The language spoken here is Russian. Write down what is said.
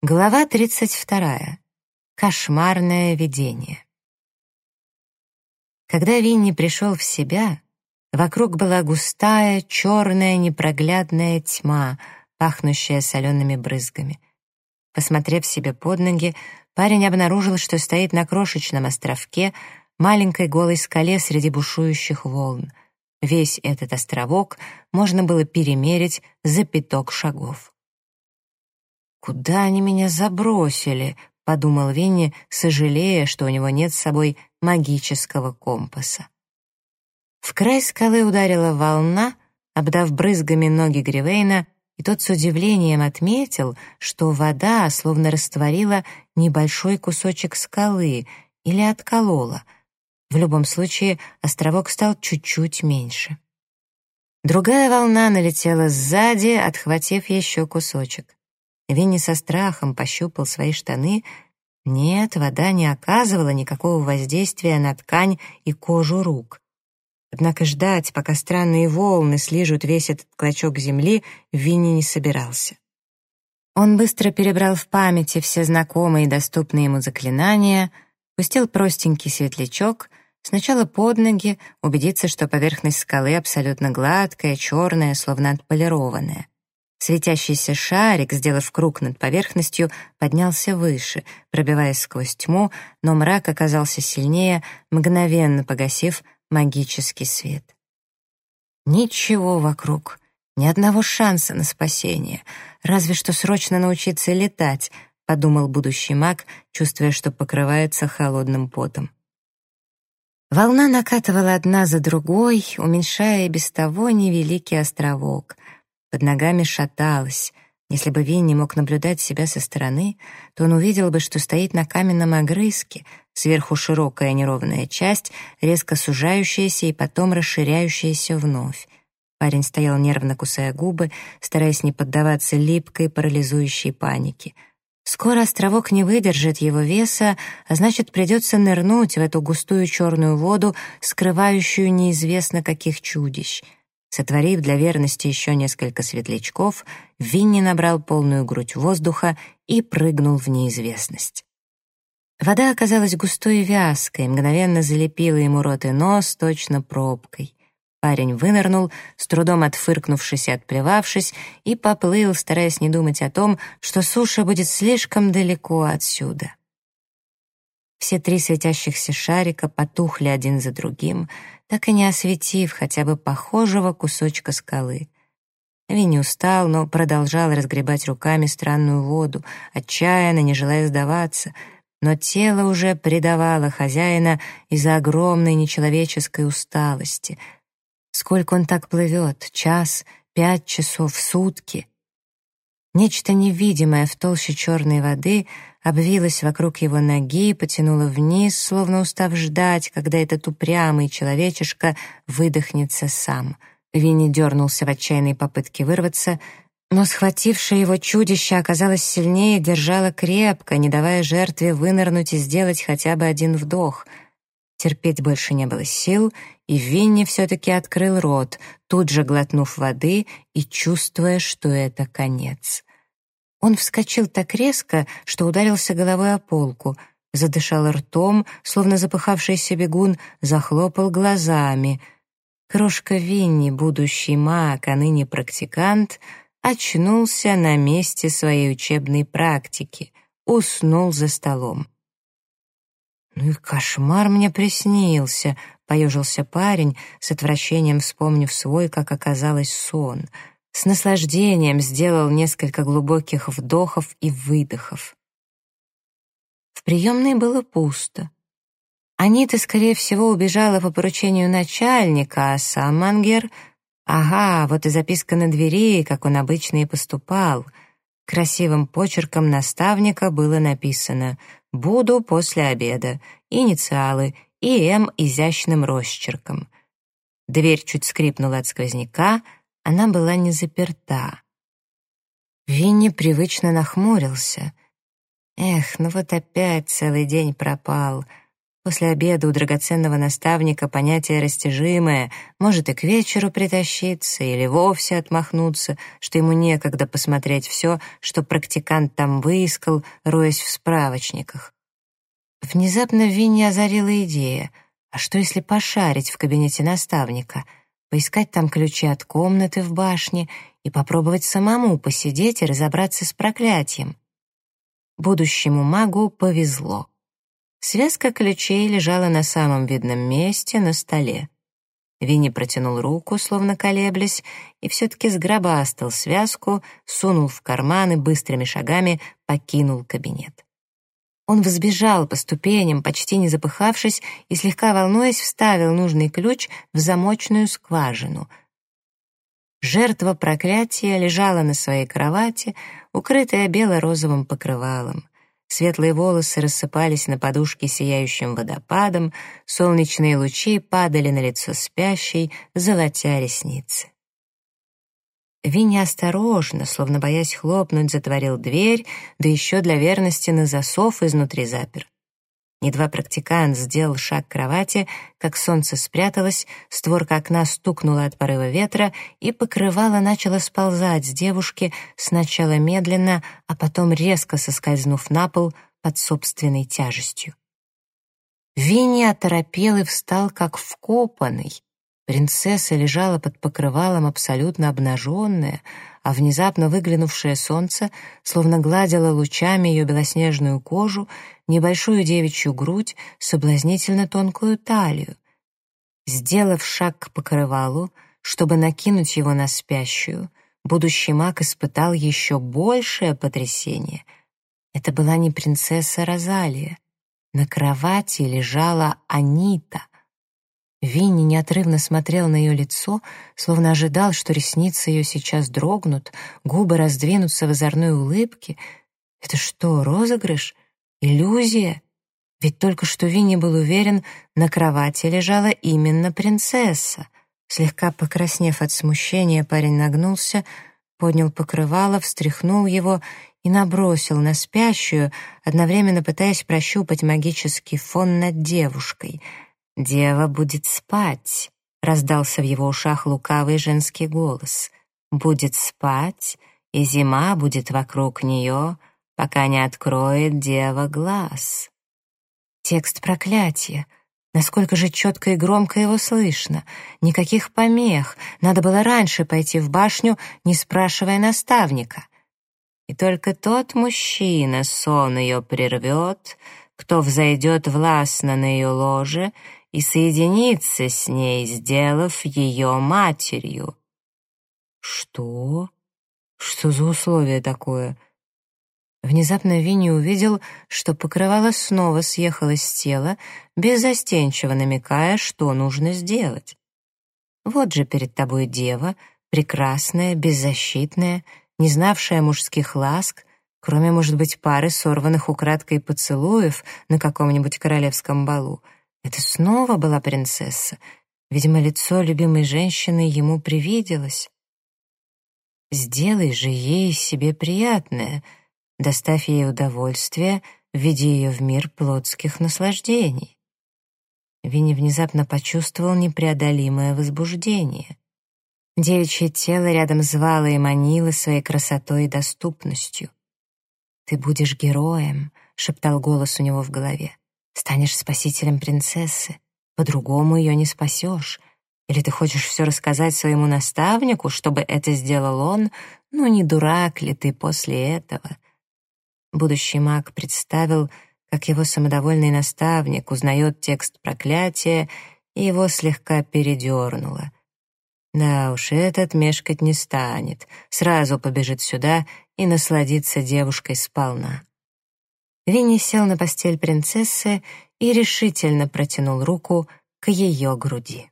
Глава 32. Кошмарное видение. Когда Винни пришел в себя, вокруг была густая, черная, непроглядная тьма, пахнущая солеными брызгами. Посмотрев себе под ноги, парень обнаружил, что стоит на крошечном островке, маленькой голой скале среди бушующих волн. Весь этот островок можно было перемерить за пяток шагов. «Куда они меня забросили?» — подумал Винни, сожалея, что у него нет с собой магического компаса. В край скалы ударила волна, обдав брызгами ноги Гривейна, и тот с удивлением отметил, что вода словно растворила небольшой кусочек скалы или отколола. В любом случае, островок стал чуть-чуть меньше. Другая волна налетела сзади, отхватив еще кусочек. Винни со страхом пощупал свои штаны. Нет, вода не оказывала никакого воздействия на ткань и кожу рук. Однако ждать, пока странные волны слижут весь этот клочок земли, Винни не собирался. Он быстро перебрал в памяти все знакомые и доступные ему заклинания, пустил простенький светлячок, сначала под ноги, убедиться, что поверхность скалы абсолютно гладкая, черная, словно отполированная. Светящийся шарик, сделав круг над поверхностью, поднялся выше, пробиваясь сквозь тьму, но мрак оказался сильнее, мгновенно погасив магический свет. Ничего вокруг, ни одного шанса на спасение, разве что срочно научиться летать, подумал будущий маг, чувствуя, что покрывается холодным потом. Волна накатывала одна за другой, уменьшая и без того невеликий островок — под ногами шаталась. Если бы Винни мог наблюдать себя со стороны, то он увидел бы, что стоит на каменном огрызке, сверху широкая неровная часть, резко сужающаяся и потом расширяющаяся вновь. Парень стоял нервно кусая губы, стараясь не поддаваться липкой, парализующей панике. Скоро островок не выдержит его веса, а значит, придется нырнуть в эту густую черную воду, скрывающую неизвестно каких чудищ — Сотворив для верности еще несколько светлячков, Винни набрал полную грудь воздуха и прыгнул в неизвестность. Вода оказалась густой и вязкой, мгновенно залепила ему рот и нос точно пробкой. Парень вынырнул, с трудом отфыркнувшись и отплевавшись, и поплыл, стараясь не думать о том, что суша будет слишком далеко отсюда. Все три светящихся шарика потухли один за другим, так и не осветив хотя бы похожего кусочка скалы. Винни устал, но продолжал разгребать руками странную воду, отчаянно не желая сдаваться, но тело уже предавало хозяина из-за огромной нечеловеческой усталости. Сколько он так плывет? Час, пять часов, сутки? Нечто невидимое в толще черной воды обвилось вокруг его ноги и потянуло вниз, словно устав ждать, когда этот упрямый человечишка выдохнется сам. Винни дернулся в отчаянной попытке вырваться, но схватившее его чудище оказалось сильнее и держало крепко, не давая жертве вынырнуть и сделать хотя бы один вдох. Терпеть больше не было сил, и Винни все-таки открыл рот, тут же глотнув воды и чувствуя, что это конец. Он вскочил так резко, что ударился головой о полку, задышал ртом, словно запыхавшийся бегун, захлопал глазами. Крошка Винни, будущий маг, а ныне практикант, очнулся на месте своей учебной практики, уснул за столом. «Ну и кошмар мне приснился», — поежился парень, с отвращением вспомнив свой, как оказалось, сон — с наслаждением сделал несколько глубоких вдохов и выдохов. В приемной было пусто. Анита, скорее всего, убежала по поручению начальника, а сам Мангер... Ага, вот и записка на двери, как он обычно и поступал. Красивым почерком наставника было написано «Буду после обеда», инициалы и М изящным росчерком. Дверь чуть скрипнула от сквозняка — она была не заперта. Винни привычно нахмурился. Эх, ну вот опять целый день пропал. После обеда у драгоценного наставника понятие растяжимое, может и к вечеру притащиться, или вовсе отмахнуться, что ему некогда посмотреть все, что практикант там выискал, роясь в справочниках. Внезапно Винни озарила идея, а что если пошарить в кабинете наставника, поискать там ключи от комнаты в башне и попробовать самому посидеть и разобраться с проклятием? Будущему магу повезло. Связка ключей лежала на самом видном месте на столе. Винни протянул руку, словно колеблясь, и все-таки сгробастал связку, сунул в карман и быстрыми шагами покинул кабинет. Он взбежал по ступеням, почти не запыхавшись, и, слегка волнуясь, вставил нужный ключ в замочную скважину. Жертва проклятия лежала на своей кровати, укрытая бело-розовым покрывалом. Светлые волосы рассыпались на подушке сияющим водопадом, солнечные лучи падали на лицо спящей, золотя ресницы. Винни осторожно, словно боясь хлопнуть, затворил дверь, да еще для верности на засов изнутри запер. Едва практикант сделал шаг к кровати, как солнце спряталось, створка окна стукнула от порыва ветра, и покрывало начало сползать с девушки сначала медленно, а потом резко соскользнув на пол под собственной тяжестью. Винни оторопел и встал как вкопанный. Принцесса лежала под покрывалом абсолютно обнаженная, а внезапно выглянувшее солнце словно гладило лучами ее белоснежную кожу, небольшую девичью грудь, соблазнительно тонкую талию. Сделав шаг к покрывалу, чтобы накинуть его на спящую, будущий маг испытал еще большее потрясение. Это была не принцесса Розалия. На кровати лежала Анита — Винни неотрывно смотрел на ее лицо, словно ожидал, что ресницы ее сейчас дрогнут, губы раздвинутся в озорной улыбке. Это что, розыгрыш? Иллюзия? Ведь только что Винни был уверен, на кровати лежала именно принцесса. Слегка покраснев от смущения, парень нагнулся, поднял покрывало, встряхнул его и набросил на спящую, одновременно пытаясь прощупать магический фон над девушкой — «Дева будет спать», — раздался в его ушах лукавый женский голос. «Будет спать, и зима будет вокруг нее, пока не откроет дева глаз». Текст проклятия. Насколько же четко и громко его слышно. Никаких помех. Надо было раньше пойти в башню, не спрашивая наставника. И только тот мужчина сон ее прервет, кто взойдет властно на ее ложе и соединиться с ней, сделав ее матерью. Что? Что за условие такое? Внезапно Винни увидел, что покрывало снова съехало с тела, беззастенчиво намекая, что нужно сделать. Вот же перед тобой дева, прекрасная, беззащитная, не знавшая мужских ласк, кроме, может быть, пары сорванных украдкой поцелуев на каком-нибудь королевском балу — это снова была принцесса. Видимо, лицо любимой женщины ему привиделось. Сделай же ей себе приятное, доставь ей удовольствие, введи ее в мир плотских наслаждений. Винни внезапно почувствовал непреодолимое возбуждение. Девичье тело рядом звало и манило своей красотой и доступностью. «Ты будешь героем», — шептал голос у него в голове. Станешь спасителем принцессы, по-другому ее не спасешь. Или ты хочешь все рассказать своему наставнику, чтобы это сделал он? Ну, не дурак ли ты после этого?» Будущий маг представил, как его самодовольный наставник узнает текст проклятия, и его слегка передернуло. Да уж, этот мешкать не станет, сразу побежит сюда и насладится девушкой сполна. Винни сел на постель принцессы и решительно протянул руку к ее груди.